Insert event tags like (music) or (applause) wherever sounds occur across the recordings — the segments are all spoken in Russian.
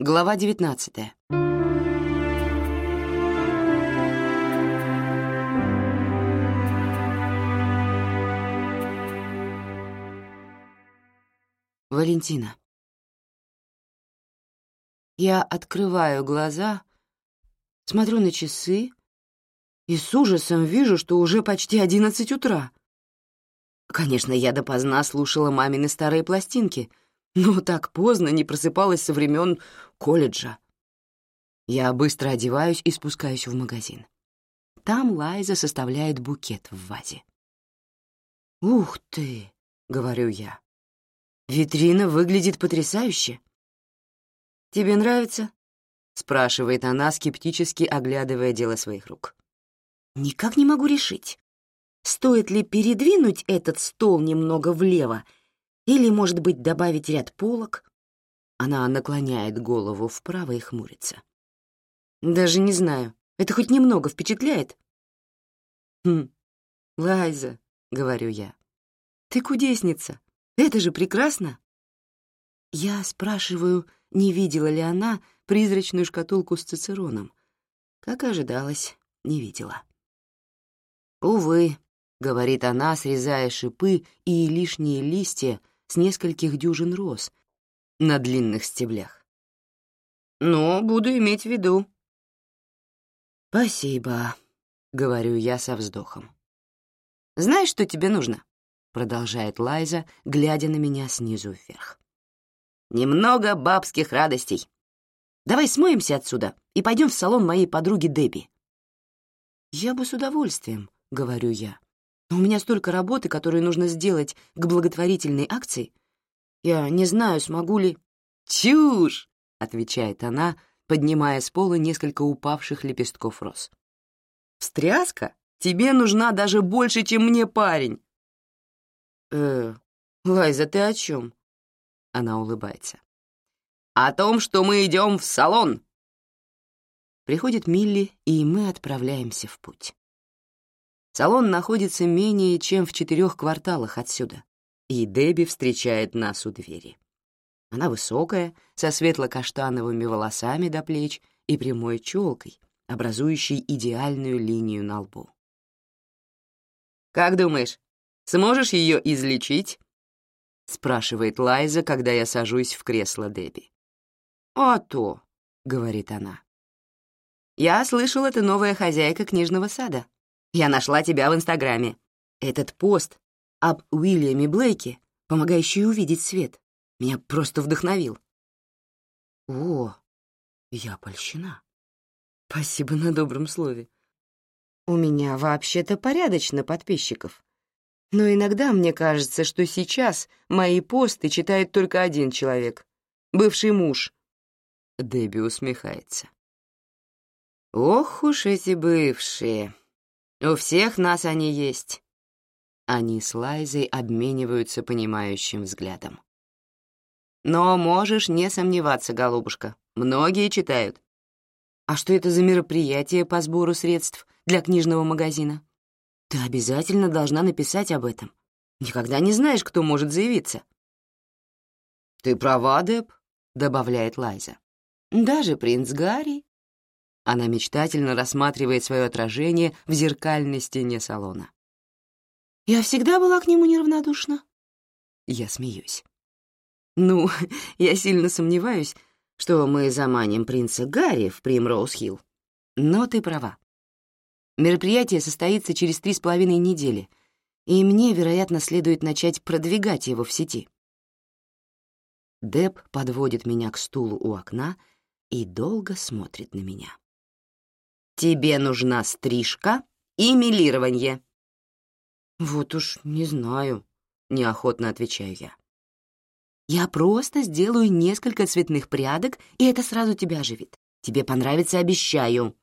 Глава 19 Валентина. Я открываю глаза, смотрю на часы и с ужасом вижу, что уже почти одиннадцать утра. Конечно, я допоздна слушала мамины старые пластинки, но так поздно не просыпалась со времен колледжа. Я быстро одеваюсь и спускаюсь в магазин. Там Лайза составляет букет в вазе. «Ух ты!» — говорю я. «Витрина выглядит потрясающе». «Тебе нравится?» — спрашивает она, скептически оглядывая дело своих рук. «Никак не могу решить, стоит ли передвинуть этот стол немного влево или, может быть, добавить ряд полок?» Она наклоняет голову вправо и хмурится. «Даже не знаю. Это хоть немного впечатляет?» «Хм, Лайза», — говорю я, — «ты кудесница. Это же прекрасно!» Я спрашиваю, не видела ли она призрачную шкатулку с цицероном. Как ожидалось, не видела. «Увы», — говорит она, срезая шипы и лишние листья с нескольких дюжин роз на длинных стеблях. «Но буду иметь в виду». «Спасибо», — говорю я со вздохом. «Знаешь, что тебе нужно?» — продолжает Лайза, глядя на меня снизу вверх. «Немного бабских радостей. Давай смоемся отсюда и пойдем в салон моей подруги Дебби». «Я бы с удовольствием», — говорю я. «Но у меня столько работы, которую нужно сделать к благотворительной акции. Я не знаю, смогу ли...» «Чушь!» — отвечает она, поднимая с пола несколько упавших лепестков роз. «Встряска? Тебе нужна даже больше, чем мне парень. «Э, Лайза, ты о чем?» Она улыбается. «О том, что мы идем в салон!» Приходит Милли, и мы отправляемся в путь. Салон находится менее чем в четырех кварталах отсюда, и Дебби встречает нас у двери. Она высокая, со светло-каштановыми волосами до плеч и прямой челкой, образующей идеальную линию на лбу. «Как думаешь, Сможешь ее излечить?» — спрашивает Лайза, когда я сажусь в кресло Дебби. «А то», — говорит она. «Я слышала, ты новая хозяйка книжного сада. Я нашла тебя в Инстаграме. Этот пост об Уильяме Блейке, помогающий увидеть свет, меня просто вдохновил». «О, я польщена. Спасибо на добром слове. У меня вообще-то порядочно подписчиков. Но иногда мне кажется, что сейчас мои посты читает только один человек — бывший муж. Дебби усмехается. Ох уж эти бывшие. У всех нас они есть. Они с Лайзой обмениваются понимающим взглядом. Но можешь не сомневаться, голубушка, многие читают. А что это за мероприятие по сбору средств для книжного магазина? Ты обязательно должна написать об этом. Никогда не знаешь, кто может заявиться. «Ты права, Деб», — добавляет Лайза. «Даже принц Гарри». Она мечтательно рассматривает свое отражение в зеркальной стене салона. «Я всегда была к нему неравнодушна». Я смеюсь. «Ну, (laughs) я сильно сомневаюсь, что мы заманим принца Гарри в Примроуз-Хилл. Но ты права. Мероприятие состоится через три с половиной недели, и мне, вероятно, следует начать продвигать его в сети. Деб подводит меня к стулу у окна и долго смотрит на меня. «Тебе нужна стрижка и милирование». «Вот уж не знаю», — неохотно отвечаю я. «Я просто сделаю несколько цветных прядок, и это сразу тебя оживит. Тебе понравится, обещаю»,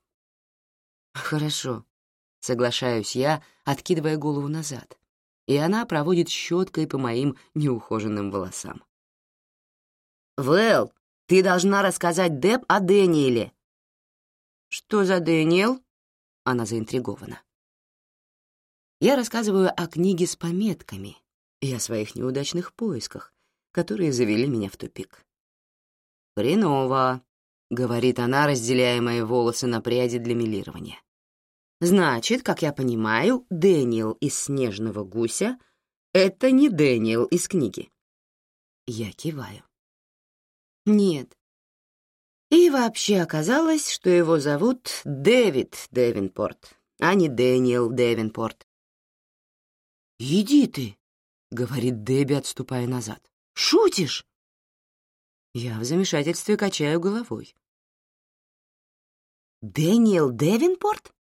«Хорошо», — соглашаюсь я, откидывая голову назад, и она проводит щеткой по моим неухоженным волосам. «Вэл, ты должна рассказать Деб о Дэниеле». «Что за Дэниел?» Она заинтригована. Я рассказываю о книге с пометками и о своих неудачных поисках, которые завели меня в тупик. «Хреново», — говорит она, разделяя мои волосы на пряди для мелирования. «Значит, как я понимаю, Дэниел из «Снежного гуся» — это не Дэниел из книги». Я киваю. «Нет, и вообще оказалось, что его зовут Дэвид Дэвинпорт, а не Дэниел Дэвинпорт. «Иди ты», — говорит Дебби, отступая назад. «Шутишь?» Я в замешательстве качаю головой. «Дэниел Дэвинпорт?»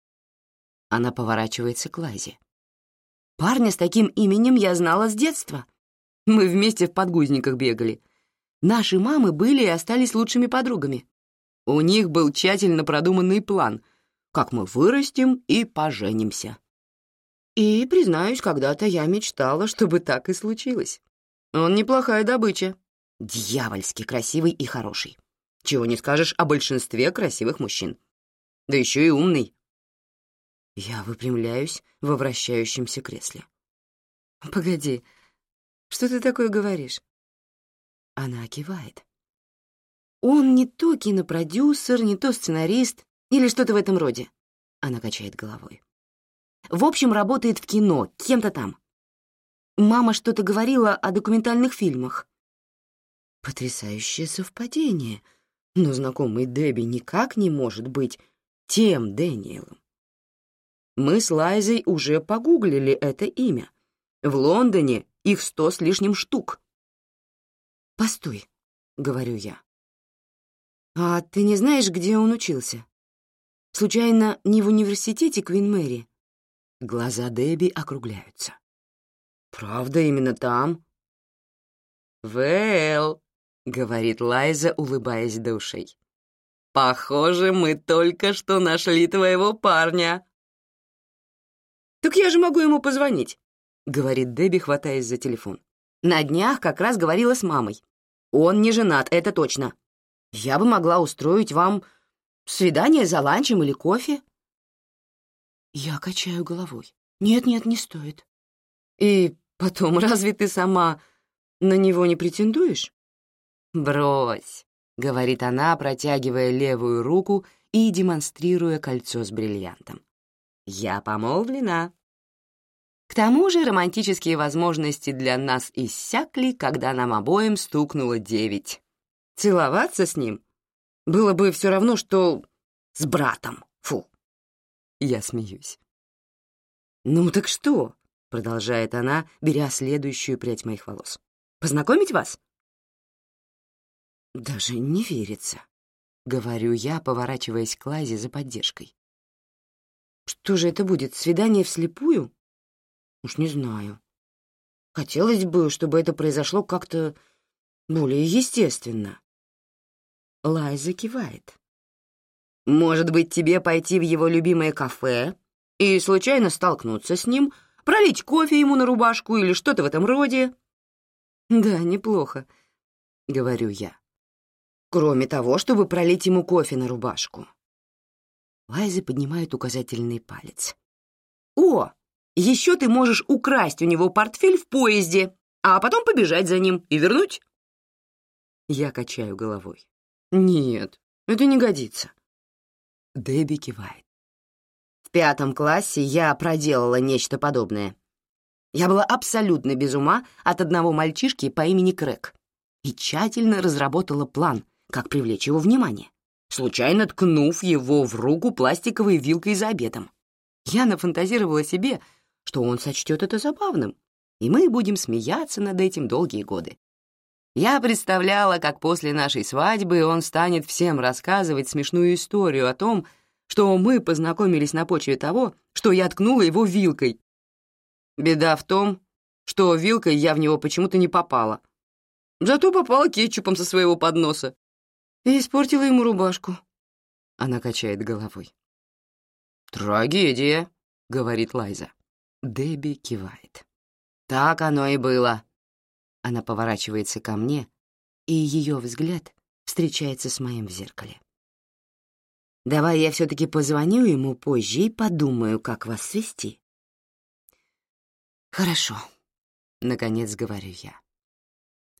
Она поворачивается к Лазе. «Парня с таким именем я знала с детства. Мы вместе в подгузниках бегали. Наши мамы были и остались лучшими подругами. У них был тщательно продуманный план, как мы вырастем и поженимся. И, признаюсь, когда-то я мечтала, чтобы так и случилось. Он неплохая добыча. Дьявольски красивый и хороший. Чего не скажешь о большинстве красивых мужчин. Да еще и умный. Я выпрямляюсь во вращающемся кресле. «Погоди, что ты такое говоришь?» Она кивает. Он не то кинопродюсер, не то сценарист или что-то в этом роде. Она качает головой. В общем, работает в кино, кем-то там. Мама что-то говорила о документальных фильмах. Потрясающее совпадение, но знакомый Дебби никак не может быть тем Дэниелом. Мы с Лайзой уже погуглили это имя. В Лондоне их сто с лишним штук. «Постой», — говорю я. «А ты не знаешь, где он учился? Случайно не в университете Квин Мэри?» Глаза Дебби округляются. «Правда, именно там?» «Вэлл», — говорит Лайза, улыбаясь душей. «Похоже, мы только что нашли твоего парня». «Так я же могу ему позвонить», — говорит Дебби, хватаясь за телефон. «На днях как раз говорила с мамой. Он не женат, это точно. Я бы могла устроить вам свидание за ланчем или кофе. Я качаю головой. Нет-нет, не стоит. И потом, (laughs) разве ты сама на него не претендуешь? Брось, говорит она, протягивая левую руку и демонстрируя кольцо с бриллиантом. Я помолвлена. К тому же романтические возможности для нас иссякли, когда нам обоим стукнуло девять. Целоваться с ним было бы все равно, что с братом. Фу. Я смеюсь. «Ну так что?» — продолжает она, беря следующую прядь моих волос. «Познакомить вас?» «Даже не верится», — говорю я, поворачиваясь к Лазе за поддержкой. «Что же это будет, свидание вслепую?» «Уж не знаю. Хотелось бы, чтобы это произошло как-то более естественно». Лайза кивает. «Может быть, тебе пойти в его любимое кафе и случайно столкнуться с ним, пролить кофе ему на рубашку или что-то в этом роде?» «Да, неплохо», — говорю я. «Кроме того, чтобы пролить ему кофе на рубашку». Лайза поднимает указательный палец. «О, еще ты можешь украсть у него портфель в поезде, а потом побежать за ним и вернуть?» Я качаю головой. «Нет, это не годится». Дебби кивает. В пятом классе я проделала нечто подобное. Я была абсолютно без ума от одного мальчишки по имени Крэк и тщательно разработала план, как привлечь его внимание, случайно ткнув его в руку пластиковой вилкой за обедом. Я нафантазировала себе, что он сочтет это забавным, и мы будем смеяться над этим долгие годы. Я представляла, как после нашей свадьбы он станет всем рассказывать смешную историю о том, что мы познакомились на почве того, что я ткнула его вилкой. Беда в том, что вилкой я в него почему-то не попала. Зато попала кетчупом со своего подноса и испортила ему рубашку. Она качает головой. «Трагедия», — говорит Лайза. Дебби кивает. «Так оно и было. Она поворачивается ко мне, и ее взгляд встречается с моим в зеркале. «Давай я все-таки позвоню ему позже и подумаю, как вас свести». «Хорошо», — наконец говорю я.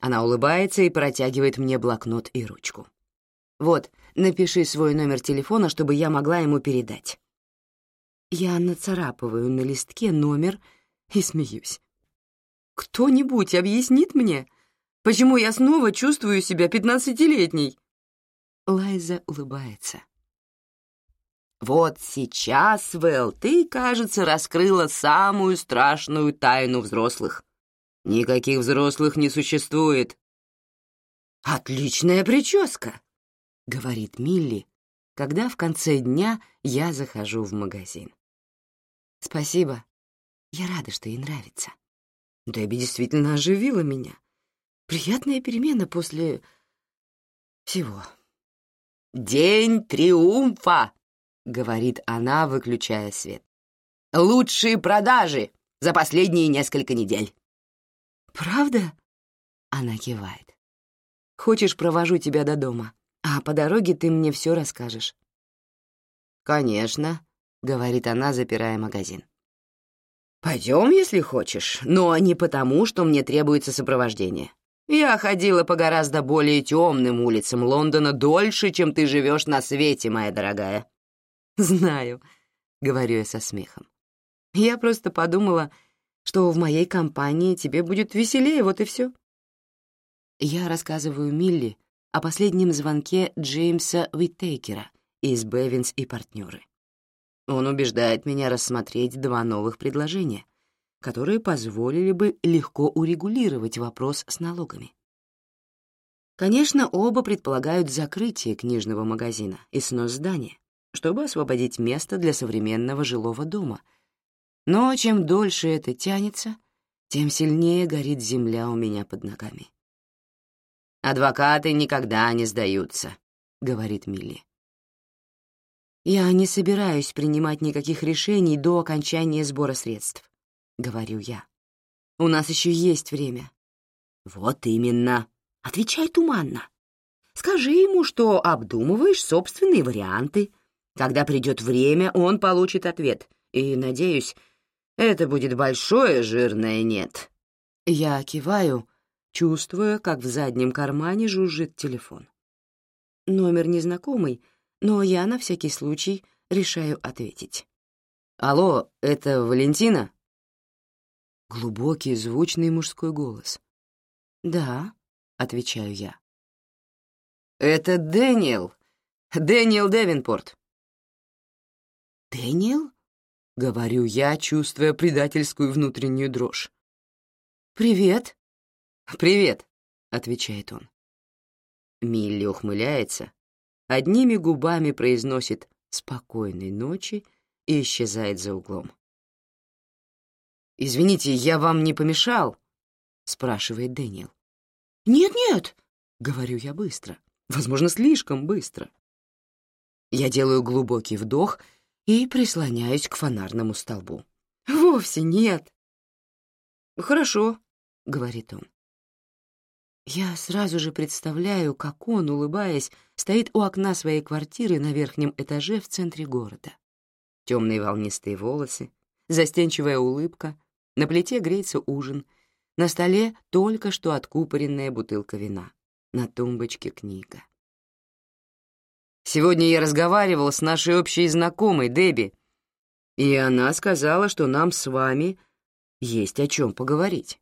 Она улыбается и протягивает мне блокнот и ручку. Вот, напиши свой номер телефона, чтобы я могла ему передать». Я нацарапываю на листке номер и смеюсь. «Кто-нибудь объяснит мне, почему я снова чувствую себя пятнадцатилетней?» Лайза улыбается. «Вот сейчас, Вэл, ты, кажется, раскрыла самую страшную тайну взрослых. Никаких взрослых не существует». «Отличная прическа», — говорит Милли, когда в конце дня я захожу в магазин. «Спасибо. Я рада, что ей нравится». Дебби действительно оживила меня. Приятная перемена после... всего. «День триумфа!» — говорит она, выключая свет. «Лучшие продажи за последние несколько недель». «Правда?» — она кивает. «Хочешь, провожу тебя до дома, а по дороге ты мне все расскажешь?» «Конечно», — говорит она, запирая магазин. «Пойдем, если хочешь, но не потому, что мне требуется сопровождение. Я ходила по гораздо более темным улицам Лондона дольше, чем ты живешь на свете, моя дорогая». «Знаю», — говорю я со смехом. «Я просто подумала, что в моей компании тебе будет веселее, вот и все». Я рассказываю Милли о последнем звонке Джеймса Уиттейкера из «Бевинс и партнеры». Он убеждает меня рассмотреть два новых предложения, которые позволили бы легко урегулировать вопрос с налогами. Конечно, оба предполагают закрытие книжного магазина и снос здания, чтобы освободить место для современного жилого дома. Но чем дольше это тянется, тем сильнее горит земля у меня под ногами. «Адвокаты никогда не сдаются», — говорит Милли. «Я не собираюсь принимать никаких решений до окончания сбора средств», — говорю я. «У нас еще есть время». «Вот именно. Отвечай туманно. Скажи ему, что обдумываешь собственные варианты. Когда придет время, он получит ответ. И, надеюсь, это будет большое жирное «нет». Я киваю, чувствуя, как в заднем кармане жужжит телефон. Номер незнакомый — но я на всякий случай решаю ответить. «Алло, это Валентина?» Глубокий, звучный мужской голос. «Да», — отвечаю я. «Это Дэниел, Дэниел Дэвинпорт». «Дэниел?» — говорю я, чувствуя предательскую внутреннюю дрожь. «Привет». «Привет», — отвечает он. Милли ухмыляется, одними губами произносит «спокойной ночи» и исчезает за углом. «Извините, я вам не помешал?» — спрашивает Дэниел. «Нет-нет», — говорю я быстро, возможно, слишком быстро. Я делаю глубокий вдох и прислоняюсь к фонарному столбу. «Вовсе нет». «Хорошо», — говорит он. Я сразу же представляю, как он, улыбаясь, стоит у окна своей квартиры на верхнем этаже в центре города. Темные волнистые волосы, застенчивая улыбка, на плите греется ужин, на столе только что откупоренная бутылка вина, на тумбочке книга. Сегодня я разговаривал с нашей общей знакомой Дебби, и она сказала, что нам с вами есть о чем поговорить.